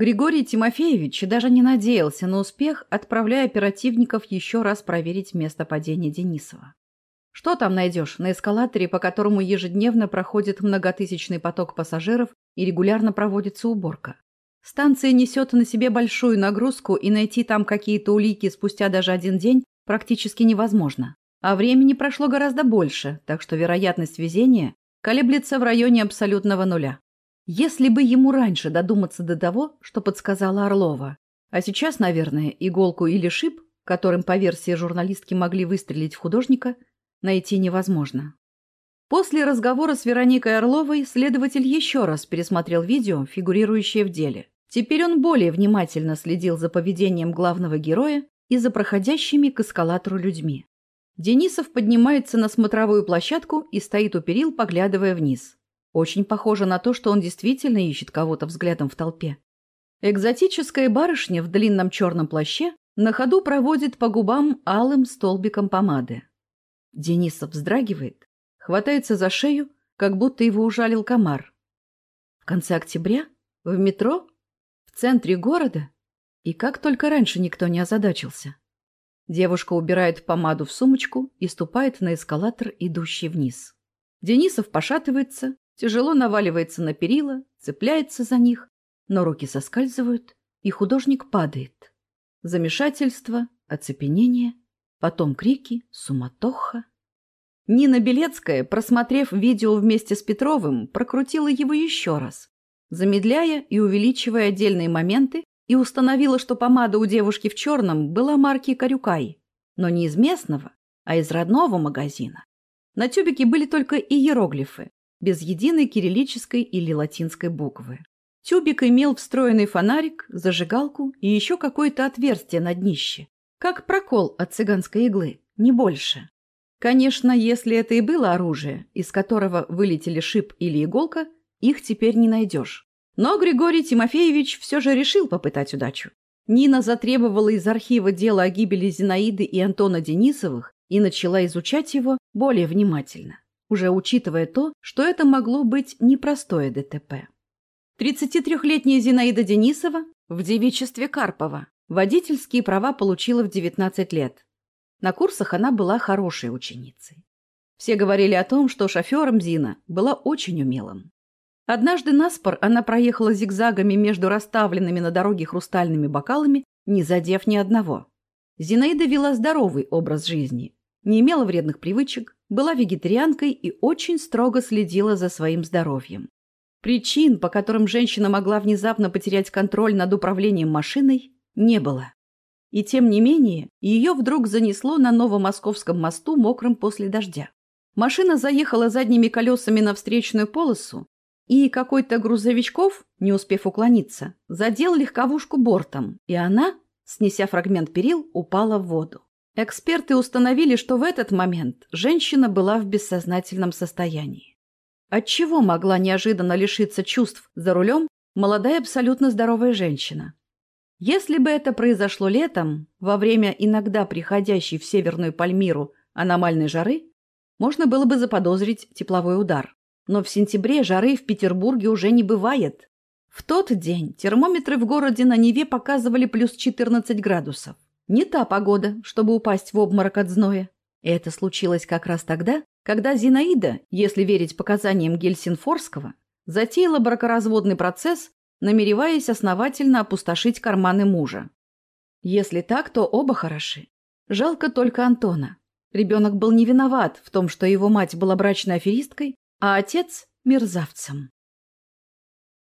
Григорий Тимофеевич даже не надеялся на успех, отправляя оперативников еще раз проверить место падения Денисова. Что там найдешь на эскалаторе, по которому ежедневно проходит многотысячный поток пассажиров и регулярно проводится уборка? Станция несет на себе большую нагрузку, и найти там какие-то улики спустя даже один день практически невозможно. А времени прошло гораздо больше, так что вероятность везения колеблется в районе абсолютного нуля. Если бы ему раньше додуматься до того, что подсказала Орлова. А сейчас, наверное, иголку или шип, которым по версии журналистки могли выстрелить в художника, найти невозможно. После разговора с Вероникой Орловой следователь еще раз пересмотрел видео, фигурирующее в деле. Теперь он более внимательно следил за поведением главного героя и за проходящими к эскалатору людьми. Денисов поднимается на смотровую площадку и стоит у перил, поглядывая вниз. Очень похоже на то, что он действительно ищет кого-то взглядом в толпе. Экзотическая барышня в длинном черном плаще на ходу проводит по губам алым столбиком помады. Денисов вздрагивает, хватается за шею, как будто его ужалил комар. В конце октября? В метро? В центре города? И как только раньше никто не озадачился. Девушка убирает помаду в сумочку и ступает на эскалатор, идущий вниз. Денисов пошатывается, тяжело наваливается на перила, цепляется за них, но руки соскальзывают, и художник падает. Замешательство, оцепенение, потом крики, суматоха. Нина Белецкая, просмотрев видео вместе с Петровым, прокрутила его еще раз, замедляя и увеличивая отдельные моменты, и установила, что помада у девушки в черном была марки Карюкай, но не из местного, а из родного магазина. На тюбике были только иероглифы, без единой кириллической или латинской буквы. Тюбик имел встроенный фонарик, зажигалку и еще какое-то отверстие на днище, как прокол от цыганской иглы, не больше. Конечно, если это и было оружие, из которого вылетели шип или иголка, их теперь не найдешь. Но Григорий Тимофеевич все же решил попытать удачу. Нина затребовала из архива дело о гибели Зинаиды и Антона Денисовых и начала изучать его более внимательно уже учитывая то, что это могло быть непростое ДТП. 33-летняя Зинаида Денисова в девичестве Карпова водительские права получила в 19 лет. На курсах она была хорошей ученицей. Все говорили о том, что шофером Зина была очень умелым. Однажды на спор она проехала зигзагами между расставленными на дороге хрустальными бокалами, не задев ни одного. Зинаида вела здоровый образ жизни, не имела вредных привычек, была вегетарианкой и очень строго следила за своим здоровьем. Причин, по которым женщина могла внезапно потерять контроль над управлением машиной, не было. И тем не менее, ее вдруг занесло на Новомосковском мосту мокрым после дождя. Машина заехала задними колесами на встречную полосу, и какой-то грузовичков, не успев уклониться, задел легковушку бортом, и она, снеся фрагмент перил, упала в воду. Эксперты установили, что в этот момент женщина была в бессознательном состоянии. Отчего могла неожиданно лишиться чувств за рулем молодая абсолютно здоровая женщина? Если бы это произошло летом, во время иногда приходящей в Северную Пальмиру аномальной жары, можно было бы заподозрить тепловой удар. Но в сентябре жары в Петербурге уже не бывает. В тот день термометры в городе на Неве показывали плюс 14 градусов. Не та погода, чтобы упасть в обморок от зноя. И это случилось как раз тогда, когда Зинаида, если верить показаниям Гельсинфорского, затеяла бракоразводный процесс, намереваясь основательно опустошить карманы мужа. Если так, то оба хороши. Жалко только Антона. Ребенок был не виноват в том, что его мать была брачной аферисткой, а отец – мерзавцем.